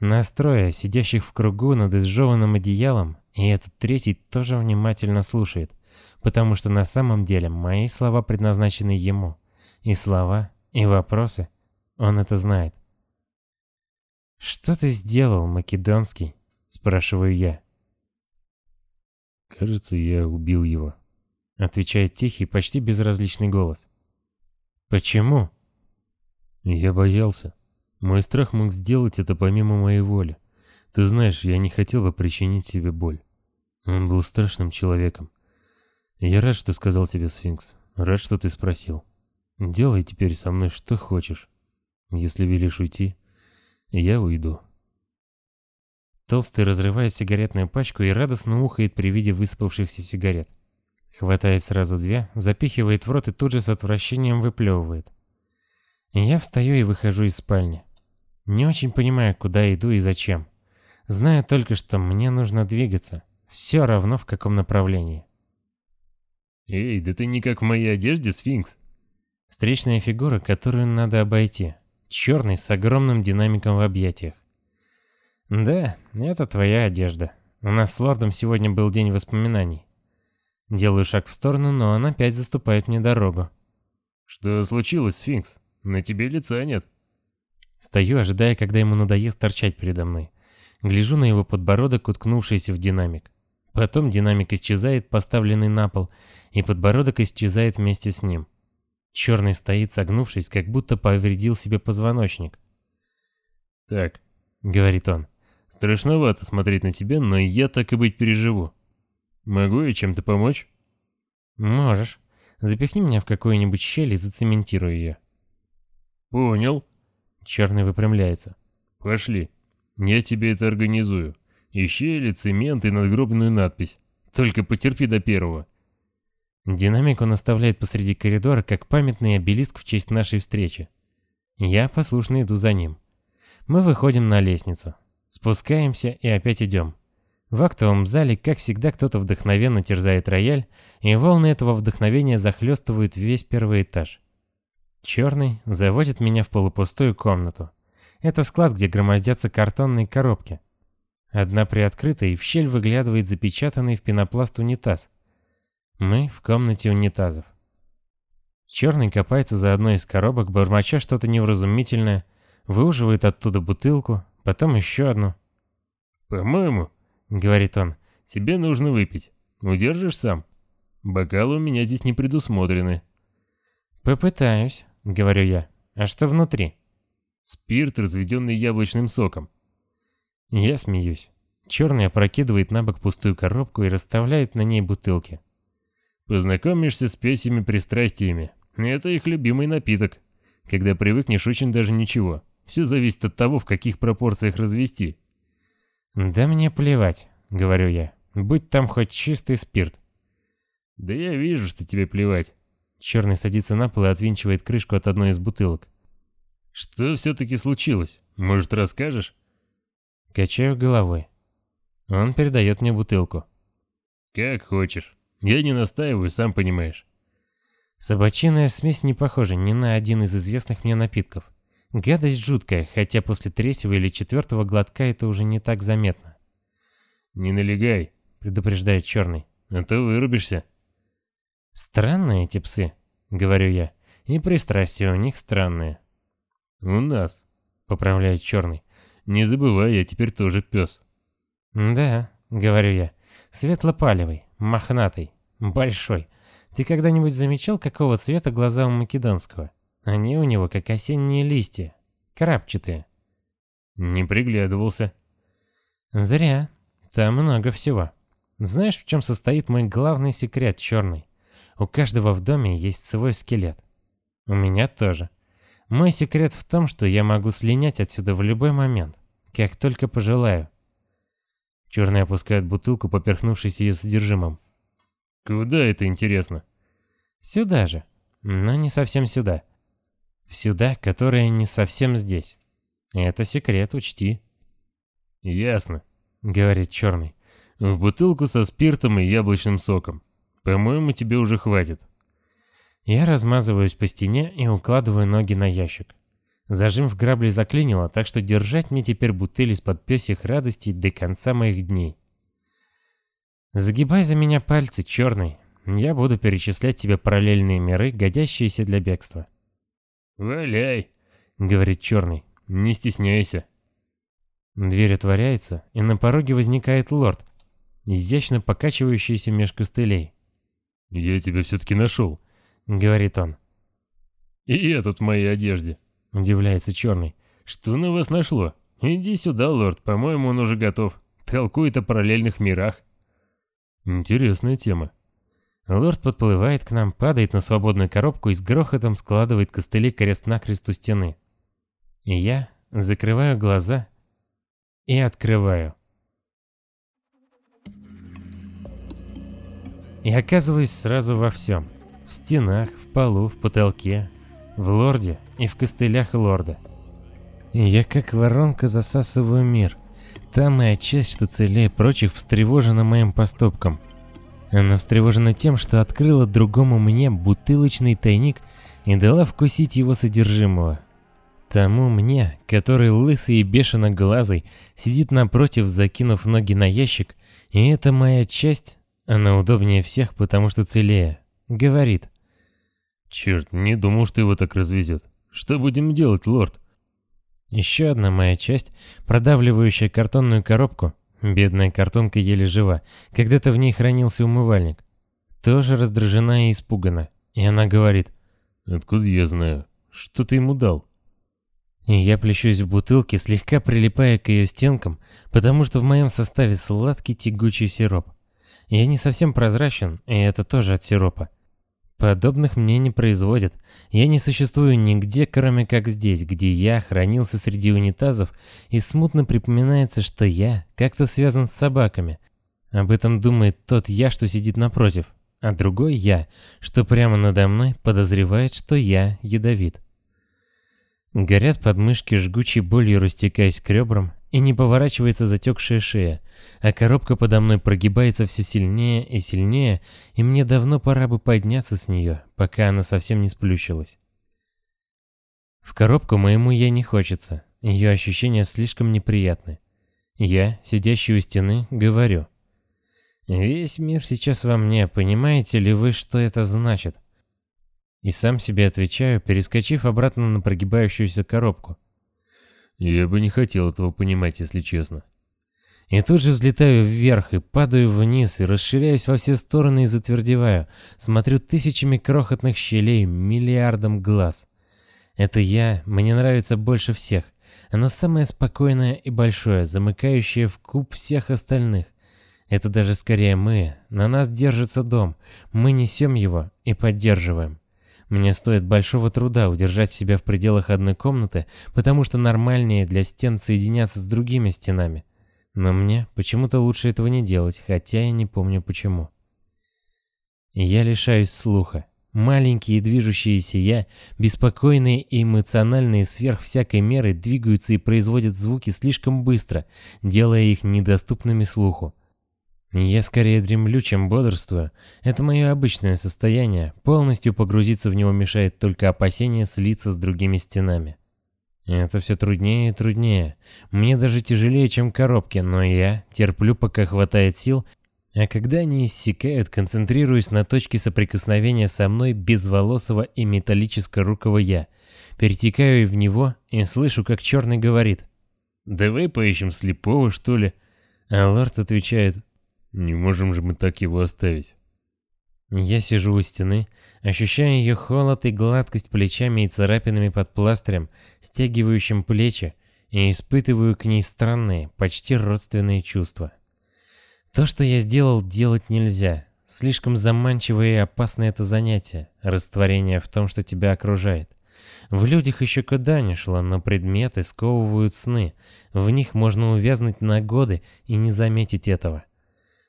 Настроя, сидящих в кругу над изжеванным одеялом, и этот третий тоже внимательно слушает, потому что на самом деле мои слова предназначены ему, и слова и вопросы. Он это знает. «Что ты сделал, Македонский?» — спрашиваю я. «Кажется, я убил его», — отвечает тихий, почти безразличный голос. «Почему?» «Я боялся. Мой страх мог сделать это помимо моей воли. Ты знаешь, я не хотел бы причинить тебе боль. Он был страшным человеком. Я рад, что сказал тебе, Сфинкс. Рад, что ты спросил. Делай теперь со мной что хочешь. Если велишь уйти, я уйду». Толстый разрывает сигаретную пачку и радостно ухает при виде высыпавшихся сигарет. Хватает сразу две, запихивает в рот и тут же с отвращением выплевывает. Я встаю и выхожу из спальни. Не очень понимаю, куда иду и зачем. Знаю только, что мне нужно двигаться. Все равно в каком направлении. «Эй, да ты не как в моей одежде, сфинкс!» Встречная фигура, которую надо обойти. Черный с огромным динамиком в объятиях. «Да, это твоя одежда. У нас с лордом сегодня был день воспоминаний». Делаю шаг в сторону, но он опять заступает мне дорогу. «Что случилось, Сфинкс? На тебе лица нет». Стою, ожидая, когда ему надоест торчать передо мной. Гляжу на его подбородок, уткнувшийся в динамик. Потом динамик исчезает, поставленный на пол, и подбородок исчезает вместе с ним. Черный стоит, согнувшись, как будто повредил себе позвоночник. «Так», — говорит он, — «страшновато смотреть на тебя, но я так и быть переживу. Могу я чем-то помочь?» «Можешь. Запихни меня в какую-нибудь щель и зацементируй ее». «Понял». Черный выпрямляется. «Пошли». Я тебе это организую. И щели, цемент и надгробную надпись. Только потерпи до первого. Динамик он оставляет посреди коридора, как памятный обелиск в честь нашей встречи. Я послушно иду за ним. Мы выходим на лестницу. Спускаемся и опять идем. В актовом зале, как всегда, кто-то вдохновенно терзает рояль, и волны этого вдохновения захлестывают весь первый этаж. Черный заводит меня в полупустую комнату. Это склад, где громоздятся картонные коробки. Одна приоткрыта, и в щель выглядывает запечатанный в пенопласт унитаз. Мы в комнате унитазов. Черный копается за одной из коробок, бормоча что-то невразумительное, выуживает оттуда бутылку, потом еще одну. «По-моему», — говорит он, — «тебе нужно выпить. Удержишь сам? Бокалы у меня здесь не предусмотрены». «Попытаюсь», — говорю я. «А что внутри?» Спирт, разведенный яблочным соком. Я смеюсь. Черный опрокидывает на бок пустую коробку и расставляет на ней бутылки. Познакомишься с песями пристрастиями. Это их любимый напиток. Когда привыкнешь, очень даже ничего. Все зависит от того, в каких пропорциях развести. «Да мне плевать», — говорю я. «Будь там хоть чистый спирт». «Да я вижу, что тебе плевать». Черный садится на пол и отвинчивает крышку от одной из бутылок. «Что все-таки случилось? Может, расскажешь?» Качаю головой. Он передает мне бутылку. «Как хочешь. Я не настаиваю, сам понимаешь». Собачиная смесь не похожа ни на один из известных мне напитков. Гадость жуткая, хотя после третьего или четвертого глотка это уже не так заметно. «Не налегай», — предупреждает черный, — «а то вырубишься». «Странные эти псы», — говорю я, — «и пристрастия у них странные». «У нас», — поправляет черный. «Не забывай, я теперь тоже пес». «Да», — говорю я, — «светлопалевый, мохнатый, большой. Ты когда-нибудь замечал, какого цвета глаза у македонского? Они у него как осенние листья, крапчатые». «Не приглядывался». «Зря. Там много всего. Знаешь, в чем состоит мой главный секрет, черный? У каждого в доме есть свой скелет. У меня тоже. Мой секрет в том, что я могу слинять отсюда в любой момент, как только пожелаю. Черный опускает бутылку, поперхнувшись ее содержимым. Куда это интересно? Сюда же, но не совсем сюда. Сюда, которая не совсем здесь. Это секрет, учти. Ясно, говорит черный. В бутылку со спиртом и яблочным соком. По-моему, тебе уже хватит. Я размазываюсь по стене и укладываю ноги на ящик. Зажим в грабли заклинило, так что держать мне теперь бутыль из-под пёсьих радостей до конца моих дней. Загибай за меня пальцы, черный. Я буду перечислять тебе параллельные миры, годящиеся для бегства. «Валяй», — говорит черный. «Не стесняйся». Дверь отворяется, и на пороге возникает лорд, изящно покачивающийся меж костылей. «Я тебя все-таки нашел», — говорит он. «И этот в моей одежде», — удивляется черный. «Что на вас нашло? Иди сюда, лорд, по-моему, он уже готов. Толкует о параллельных мирах». «Интересная тема». Лорд подплывает к нам, падает на свободную коробку и с грохотом складывает костыли крест-накрест у стены. И я закрываю глаза и открываю. И оказываюсь сразу во всем. В стенах, в полу, в потолке, в лорде и в костылях лорда. И я как воронка засасываю мир. Та моя часть, что целее прочих, встревожена моим поступком. Она встревожена тем, что открыла другому мне бутылочный тайник и дала вкусить его содержимого. Тому мне, который лысый и бешено глазый, сидит напротив, закинув ноги на ящик, и эта моя часть, она удобнее всех, потому что целее, говорит. «Черт, не думал, что его так развезет. Что будем делать, лорд?» Еще одна моя часть, продавливающая картонную коробку, бедная картонка еле жива, когда-то в ней хранился умывальник, тоже раздражена и испугана, и она говорит. «Откуда я знаю? Что ты ему дал?» И я плещусь в бутылке, слегка прилипая к ее стенкам, потому что в моем составе сладкий тягучий сироп. Я не совсем прозрачен, и это тоже от сиропа. Подобных мне не производят. Я не существую нигде, кроме как здесь, где я хранился среди унитазов, и смутно припоминается, что я как-то связан с собаками. Об этом думает тот я, что сидит напротив, а другой я, что прямо надо мной подозревает, что я ядовит. Горят подмышки жгучей болью, растекаясь к ребрам, и не поворачивается затекшая шея, а коробка подо мной прогибается все сильнее и сильнее, и мне давно пора бы подняться с нее, пока она совсем не сплющилась. В коробку моему я не хочется, ее ощущения слишком неприятны. Я, сидящий у стены, говорю. Весь мир сейчас во мне, понимаете ли вы, что это значит? И сам себе отвечаю, перескочив обратно на прогибающуюся коробку. Я бы не хотел этого понимать, если честно. И тут же взлетаю вверх и падаю вниз, и расширяюсь во все стороны и затвердеваю. Смотрю тысячами крохотных щелей, миллиардом глаз. Это я, мне нравится больше всех. Оно самое спокойное и большое, замыкающее в клуб всех остальных. Это даже скорее мы. На нас держится дом. Мы несем его и поддерживаем. Мне стоит большого труда удержать себя в пределах одной комнаты, потому что нормальнее для стен соединяться с другими стенами. Но мне почему-то лучше этого не делать, хотя я не помню почему. Я лишаюсь слуха. Маленькие движущиеся я, беспокойные и эмоциональные сверх всякой меры, двигаются и производят звуки слишком быстро, делая их недоступными слуху. Я скорее дремлю, чем бодрствую. Это мое обычное состояние. Полностью погрузиться в него мешает только опасение слиться с другими стенами. Это все труднее и труднее. Мне даже тяжелее, чем коробки, но я терплю, пока хватает сил, а когда они иссякают, концентрируюсь на точке соприкосновения со мной безволосого и металлическо-рукого я. Перетекаю в него и слышу, как черный говорит. «Давай поищем слепого, что ли?» А лорд отвечает. Не можем же мы так его оставить. Я сижу у стены, ощущая ее холод и гладкость плечами и царапинами под пластырем, стягивающим плечи, и испытываю к ней странные, почти родственные чувства. То, что я сделал, делать нельзя. Слишком заманчивое и опасное это занятие, растворение в том, что тебя окружает. В людях еще куда ни шло, но предметы сковывают сны. В них можно увязнуть на годы и не заметить этого.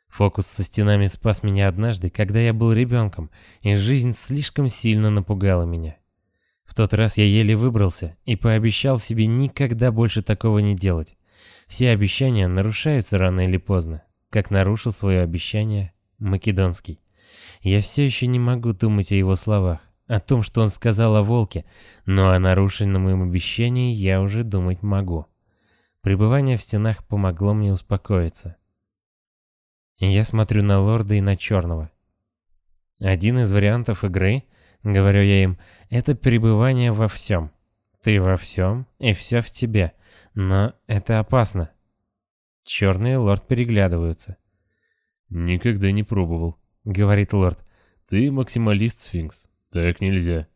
Фокус со стенами спас меня однажды, когда я был ребенком, и жизнь слишком сильно напугала меня. В тот раз я еле выбрался и пообещал себе никогда больше такого не делать. Все обещания нарушаются рано или поздно, как нарушил свое обещание Македонский. Я все еще не могу думать о его словах, о том, что он сказал о волке, но о нарушенном им обещании я уже думать могу. Пребывание в стенах помогло мне успокоиться. Я смотрю на лорда и на черного. Один из вариантов игры, говорю я им, это пребывание во всем. Ты во всем, и все в тебе. Но это опасно. Черный и лорд переглядываются. «Никогда не пробовал», — говорит лорд. «Ты максималист-сфинкс. Так нельзя».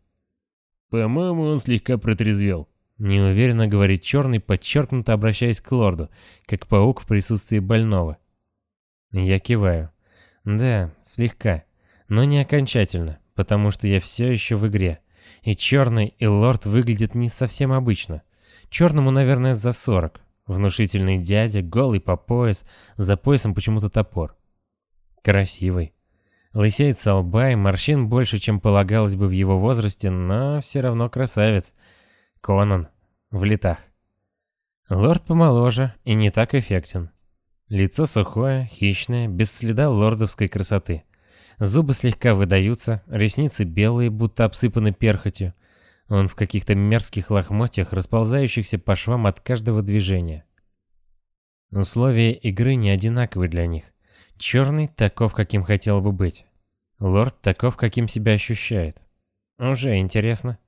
«По-моему, он слегка протрезвел», — неуверенно говорит черный, подчеркнуто обращаясь к лорду, как паук в присутствии больного. Я киваю. Да, слегка, но не окончательно, потому что я все еще в игре. И черный, и лорд выглядят не совсем обычно. Черному, наверное, за сорок. Внушительный дядя, голый по пояс, за поясом почему-то топор. Красивый. Лысеет со лба и морщин больше, чем полагалось бы в его возрасте, но все равно красавец. Конан. В летах. Лорд помоложе и не так эффектен. Лицо сухое, хищное, без следа лордовской красоты. Зубы слегка выдаются, ресницы белые, будто обсыпаны перхотью. Он в каких-то мерзких лохмотьях, расползающихся по швам от каждого движения. Условия игры не одинаковы для них. Черный таков, каким хотел бы быть. Лорд таков, каким себя ощущает. Уже интересно.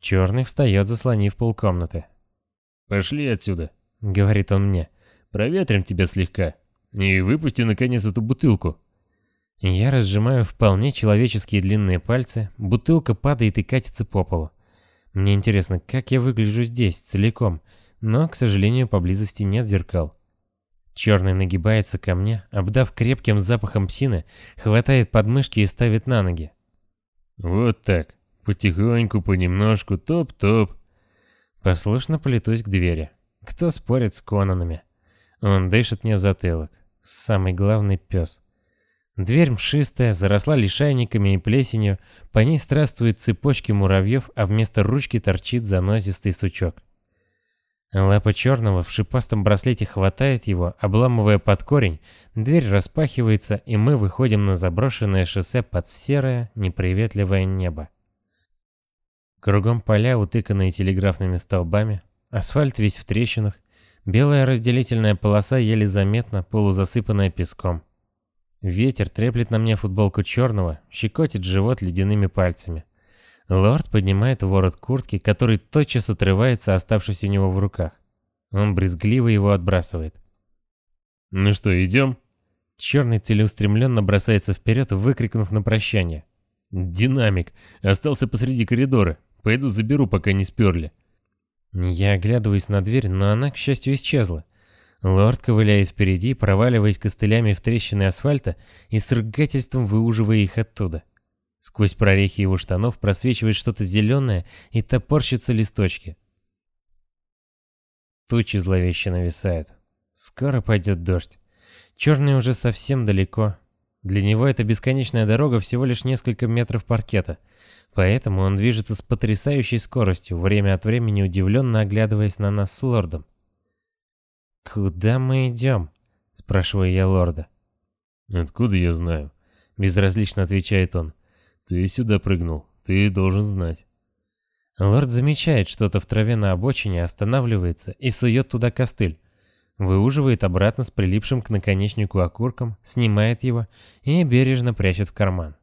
Черный встает, заслонив полкомнаты. «Пошли отсюда», — говорит он мне. «Проветрим тебя слегка. И выпусти, наконец, эту бутылку». Я разжимаю вполне человеческие длинные пальцы, бутылка падает и катится по полу. Мне интересно, как я выгляжу здесь, целиком, но, к сожалению, поблизости нет зеркал. Черный нагибается ко мне, обдав крепким запахом псины, хватает подмышки и ставит на ноги. «Вот так, потихоньку, понемножку, топ-топ». Послушно полетусь к двери. Кто спорит с Конанами? Он дышит мне в затылок. Самый главный пес. Дверь мшистая, заросла лишайниками и плесенью, по ней страствуют цепочки муравьев, а вместо ручки торчит занозистый сучок. Лапа черного в шипастом браслете хватает его, обламывая под корень, дверь распахивается, и мы выходим на заброшенное шоссе под серое, неприветливое небо. Кругом поля, утыканные телеграфными столбами, асфальт весь в трещинах, белая разделительная полоса еле заметна, полузасыпанная песком. Ветер треплет на мне футболку черного, щекотит живот ледяными пальцами. Лорд поднимает ворот куртки, который тотчас отрывается, оставшись у него в руках. Он брезгливо его отбрасывает. «Ну что, идем?» Черный целеустремленно бросается вперед, выкрикнув на прощание. «Динамик! Остался посреди коридора. Пойду заберу, пока не сперли». Я оглядываюсь на дверь, но она, к счастью, исчезла. Лорд ковыляет впереди, проваливаясь костылями в трещины асфальта и с ругательством выуживая их оттуда. Сквозь прорехи его штанов просвечивает что-то зеленое и топорщится листочки. Тучи зловеще нависают. Скоро пойдет дождь. Черный уже совсем далеко. Для него эта бесконечная дорога всего лишь несколько метров паркета. Поэтому он движется с потрясающей скоростью, время от времени удивленно оглядываясь на нас с лордом. «Куда мы идем?» — спрашиваю я лорда. «Откуда я знаю?» — безразлично отвечает он. «Ты сюда прыгнул, ты должен знать». Лорд замечает что-то в траве на обочине, останавливается и сует туда костыль. Выуживает обратно с прилипшим к наконечнику окурком, снимает его и бережно прячет в карман.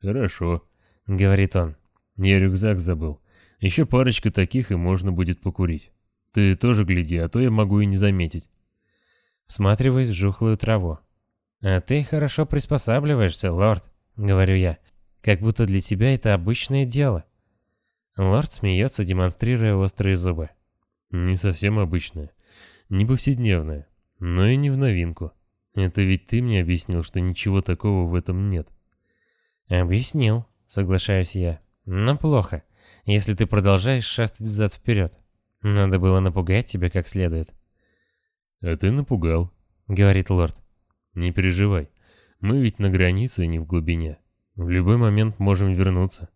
«Хорошо», — говорит он. «Я рюкзак забыл. Еще парочка таких, и можно будет покурить». Ты тоже гляди, а то я могу и не заметить. Всматриваясь в жухлую траву. «А ты хорошо приспосабливаешься, лорд», — говорю я, «как будто для тебя это обычное дело». Лорд смеется, демонстрируя острые зубы. «Не совсем обычное. Не повседневное, но и не в новинку. Это ведь ты мне объяснил, что ничего такого в этом нет». «Объяснил», — соглашаюсь я. «Но плохо, если ты продолжаешь шастать взад-вперед. Надо было напугать тебя как следует. А ты напугал, говорит лорд. Не переживай. Мы ведь на границе, а не в глубине. В любой момент можем вернуться.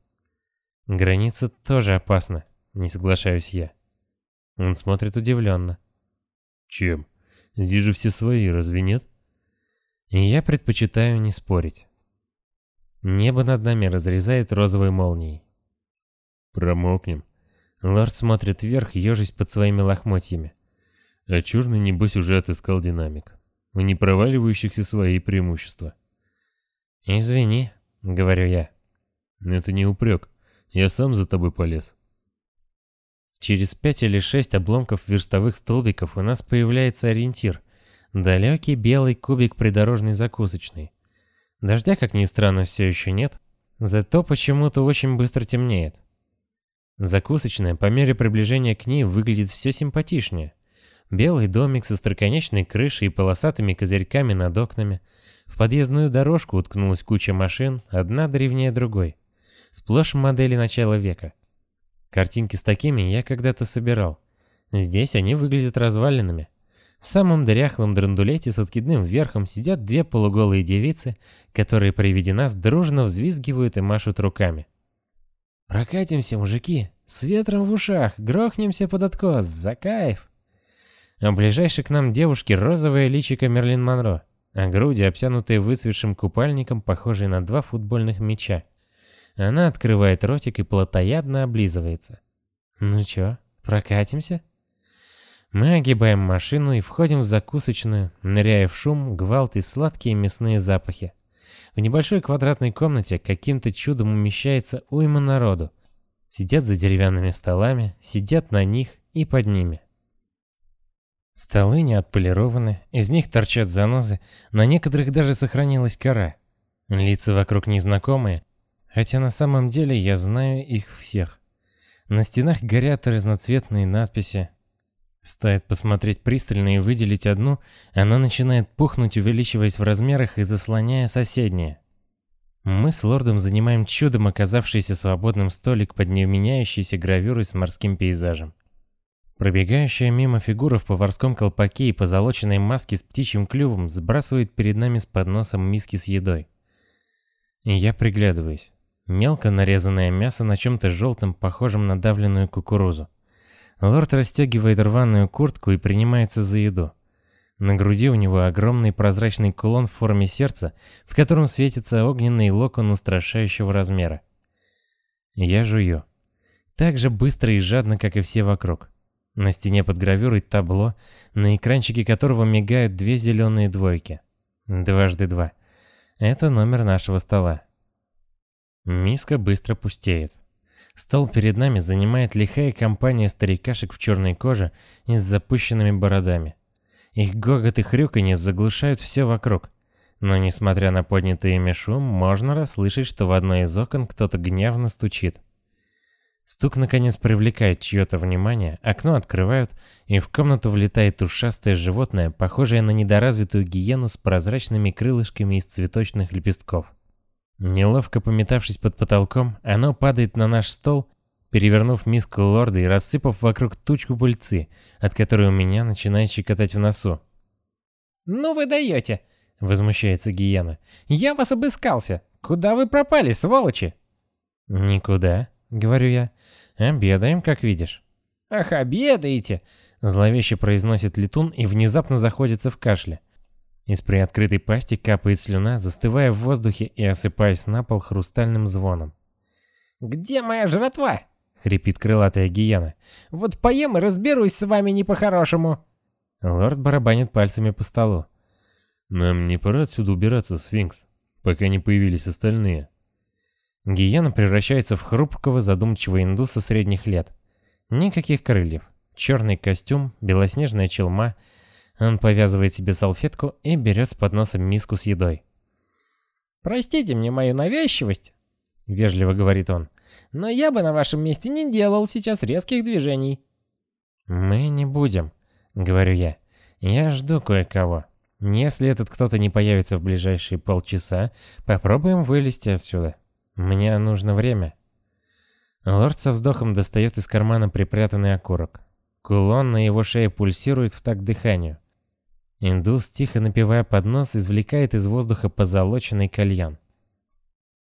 Граница тоже опасна, не соглашаюсь я. Он смотрит удивленно. Чем? Здесь же все свои, разве нет? И я предпочитаю не спорить. Небо над нами разрезает розовой молнией. Промокнем, Лорд смотрит вверх, ежась под своими лохмотьями. А черный, небось, уже отыскал динамик. У непроваливающихся свои преимущества. «Извини», — говорю я. «Это не упрек. Я сам за тобой полез». Через пять или шесть обломков верстовых столбиков у нас появляется ориентир. Далекий белый кубик придорожной закусочной. Дождя, как ни странно, все еще нет, зато почему-то очень быстро темнеет. Закусочная по мере приближения к ней выглядит все симпатичнее. Белый домик со строконечной крышей и полосатыми козырьками над окнами. В подъездную дорожку уткнулась куча машин, одна древнее другой. Сплошь модели начала века. Картинки с такими я когда-то собирал. Здесь они выглядят разваленными. В самом дряхлом драндулете с откидным верхом сидят две полуголые девицы, которые при виде нас дружно взвизгивают и машут руками. «Прокатимся, мужики, с ветром в ушах, грохнемся под откос, за кайф!» А ближайшей к нам девушке розовое личико Мерлин Монро, а груди, обтянутые выцветшим купальником, похожие на два футбольных мяча. Она открывает ротик и плотоядно облизывается. «Ну чё, прокатимся?» Мы огибаем машину и входим в закусочную, ныряя в шум, гвалт и сладкие мясные запахи. В небольшой квадратной комнате каким-то чудом умещается уйма народу. Сидят за деревянными столами, сидят на них и под ними. Столы не отполированы, из них торчат занозы, на некоторых даже сохранилась кора. Лица вокруг незнакомые, хотя на самом деле я знаю их всех. На стенах горят разноцветные надписи, Стоит посмотреть пристально и выделить одну, она начинает пухнуть, увеличиваясь в размерах и заслоняя соседние. Мы с лордом занимаем чудом оказавшийся свободным столик под неменяющейся гравюрой с морским пейзажем. Пробегающая мимо фигура в поварском колпаке и позолоченной маске с птичьим клювом сбрасывает перед нами с подносом миски с едой. И я приглядываюсь. Мелко нарезанное мясо на чем-то желтом, похожем на давленную кукурузу. Лорд расстегивает рваную куртку и принимается за еду. На груди у него огромный прозрачный кулон в форме сердца, в котором светится огненный локон устрашающего размера. Я жую. Так же быстро и жадно, как и все вокруг. На стене под гравюрой табло, на экранчике которого мигают две зеленые двойки. Дважды два. Это номер нашего стола. Миска быстро пустеет. Стол перед нами занимает лихая компания старикашек в черной коже и с запущенными бородами. Их гогот и хрюканье заглушают все вокруг. Но несмотря на поднятый ими шум, можно расслышать, что в одно из окон кто-то гневно стучит. Стук наконец привлекает чье-то внимание, окно открывают, и в комнату влетает ушастое животное, похожее на недоразвитую гиену с прозрачными крылышками из цветочных лепестков. Неловко пометавшись под потолком, оно падает на наш стол, перевернув миску лорда и рассыпав вокруг тучку пыльцы, от которой у меня начинает щекотать в носу. «Ну вы даете!» — возмущается Гиена. «Я вас обыскался! Куда вы пропали, сволочи?» «Никуда», — говорю я. «Обедаем, как видишь». «Ах, обедаете!» — зловеще произносит летун и внезапно заходится в кашле. Из приоткрытой пасти капает слюна, застывая в воздухе и осыпаясь на пол хрустальным звоном. «Где моя жратва?» — хрипит крылатая гиена. «Вот поем и разберусь с вами не по-хорошему». Лорд барабанит пальцами по столу. «Нам не пора отсюда убираться, сфинкс, пока не появились остальные». Гиена превращается в хрупкого задумчивого индуса средних лет. Никаких крыльев. Черный костюм, белоснежная челма — он повязывает себе салфетку и берет с подноса миску с едой. «Простите мне мою навязчивость», — вежливо говорит он, «но я бы на вашем месте не делал сейчас резких движений». «Мы не будем», — говорю я. «Я жду кое-кого. Если этот кто-то не появится в ближайшие полчаса, попробуем вылезти отсюда. Мне нужно время». Лорд со вздохом достает из кармана припрятанный окурок. Кулон на его шее пульсирует в такт дыханию. Индус, тихо напивая под нос, извлекает из воздуха позолоченный кальян.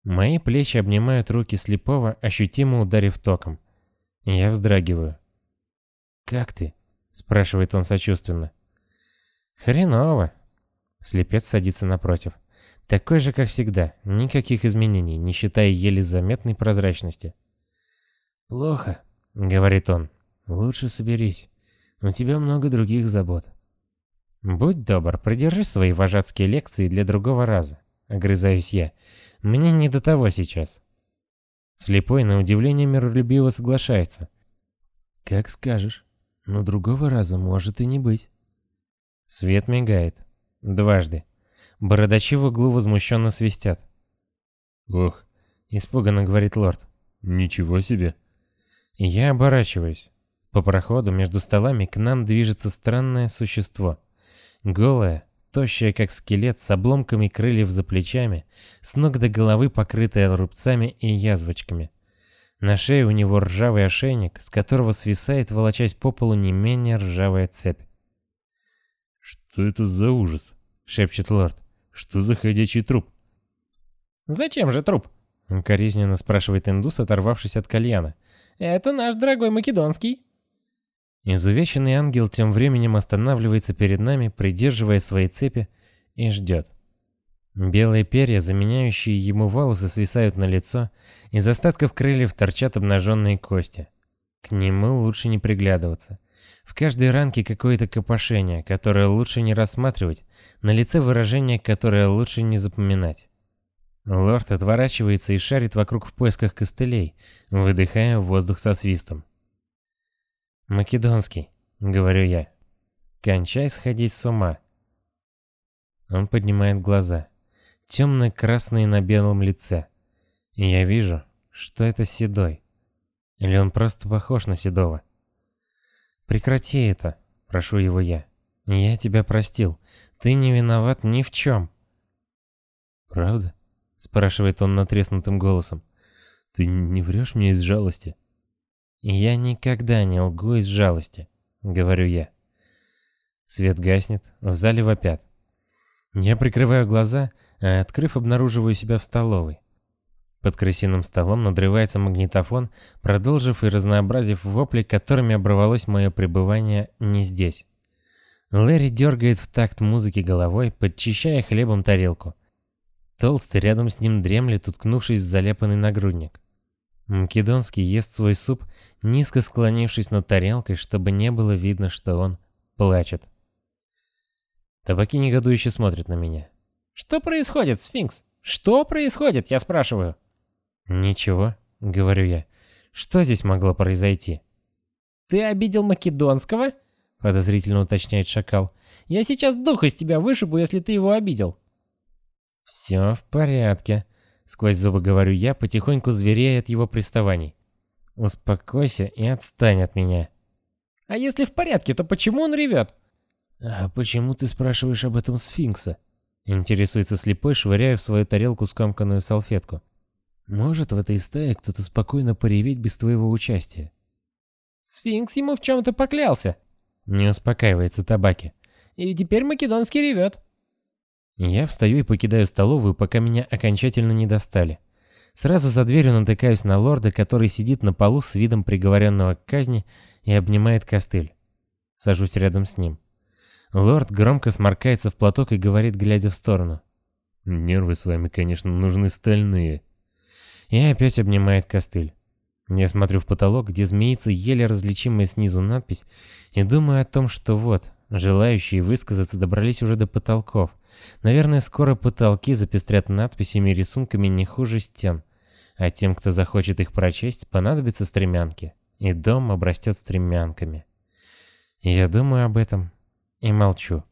Мои плечи обнимают руки слепого, ощутимо ударив током. Я вздрагиваю. «Как ты?» — спрашивает он сочувственно. «Хреново». Слепец садится напротив. Такой же, как всегда, никаких изменений, не считая еле заметной прозрачности. «Плохо», — говорит он. «Лучше соберись. У тебя много других забот». «Будь добр, придержи свои вожатские лекции для другого раза», — огрызаюсь я. «Мне не до того сейчас». Слепой, на удивление, миролюбиво соглашается. Как скажешь. Но другого раза может и не быть. Свет мигает. Дважды. Бородачи в углу возмущенно свистят. «Ох», — испуганно говорит лорд. «Ничего себе». Я оборачиваюсь. По проходу между столами к нам движется странное существо. Голое, тощее как скелет, с обломками крыльев за плечами, с ног до головы покрытое рубцами и язвочками. На шее у него ржавый ошейник, с которого свисает, волочась по полу, не менее ржавая цепь. «Что это за ужас?» — шепчет лорд. «Что за ходячий труп?» «Зачем же труп?» — укоризненно спрашивает индус, оторвавшись от кальяна. «Это наш дорогой македонский». Изувеченный ангел тем временем останавливается перед нами, придерживая свои цепи, и ждет. Белые перья, заменяющие ему волосы, свисают на лицо, из остатков крыльев торчат обнаженные кости. К нему лучше не приглядываться. В каждой ранке какое-то копошение, которое лучше не рассматривать, на лице выражение, которое лучше не запоминать. Лорд отворачивается и шарит вокруг в поисках костылей, выдыхая воздух со свистом. «Македонский», — говорю я. «Кончай сходить с ума». Он поднимает глаза. Темно-красные на белом лице. И я вижу, что это Седой. Или он просто похож на Седова. «Прекрати это», — прошу его я. «Я тебя простил. Ты не виноват ни в чем». «Правда?» — спрашивает он натреснутым голосом. «Ты не врешь мне из жалости?» «Я никогда не лгу из жалости», — говорю я. Свет гаснет, в зале вопят. Я прикрываю глаза, а открыв, обнаруживаю себя в столовой. Под крысиным столом надрывается магнитофон, продолжив и разнообразив вопли, которыми оборвалось мое пребывание не здесь. Лэри дергает в такт музыки головой, подчищая хлебом тарелку. Толстый рядом с ним дремлет, уткнувшись в залепанный нагрудник. Македонский ест свой суп, низко склонившись над тарелкой, чтобы не было видно, что он плачет. Табаки негодующе смотрят на меня. «Что происходит, сфинкс? Что происходит, я спрашиваю?» «Ничего», — говорю я. «Что здесь могло произойти?» «Ты обидел Македонского?» — подозрительно уточняет шакал. «Я сейчас дух из тебя вышибу, если ты его обидел». «Все в порядке», Сквозь зубы говорю я, потихоньку зверея от его приставаний. Успокойся и отстань от меня. А если в порядке, то почему он ревет? А почему ты спрашиваешь об этом сфинкса? Интересуется слепой, швыряя в свою тарелку скомканную салфетку. Может в этой стае кто-то спокойно пореветь без твоего участия? Сфинкс ему в чем-то поклялся. Не успокаивается табаки. И теперь македонский ревет. Я встаю и покидаю столовую, пока меня окончательно не достали. Сразу за дверью натыкаюсь на лорда, который сидит на полу с видом приговоренного к казни и обнимает костыль. Сажусь рядом с ним. Лорд громко сморкается в платок и говорит, глядя в сторону. «Нервы с вами, конечно, нужны стальные». И опять обнимает костыль. Я смотрю в потолок, где змеится еле различимая снизу надпись, и думаю о том, что вот, желающие высказаться добрались уже до потолков, Наверное, скоро потолки запестрят надписями и рисунками не хуже стен. А тем, кто захочет их прочесть, понадобятся стремянки. И дом обрастет стремянками. Я думаю об этом и молчу.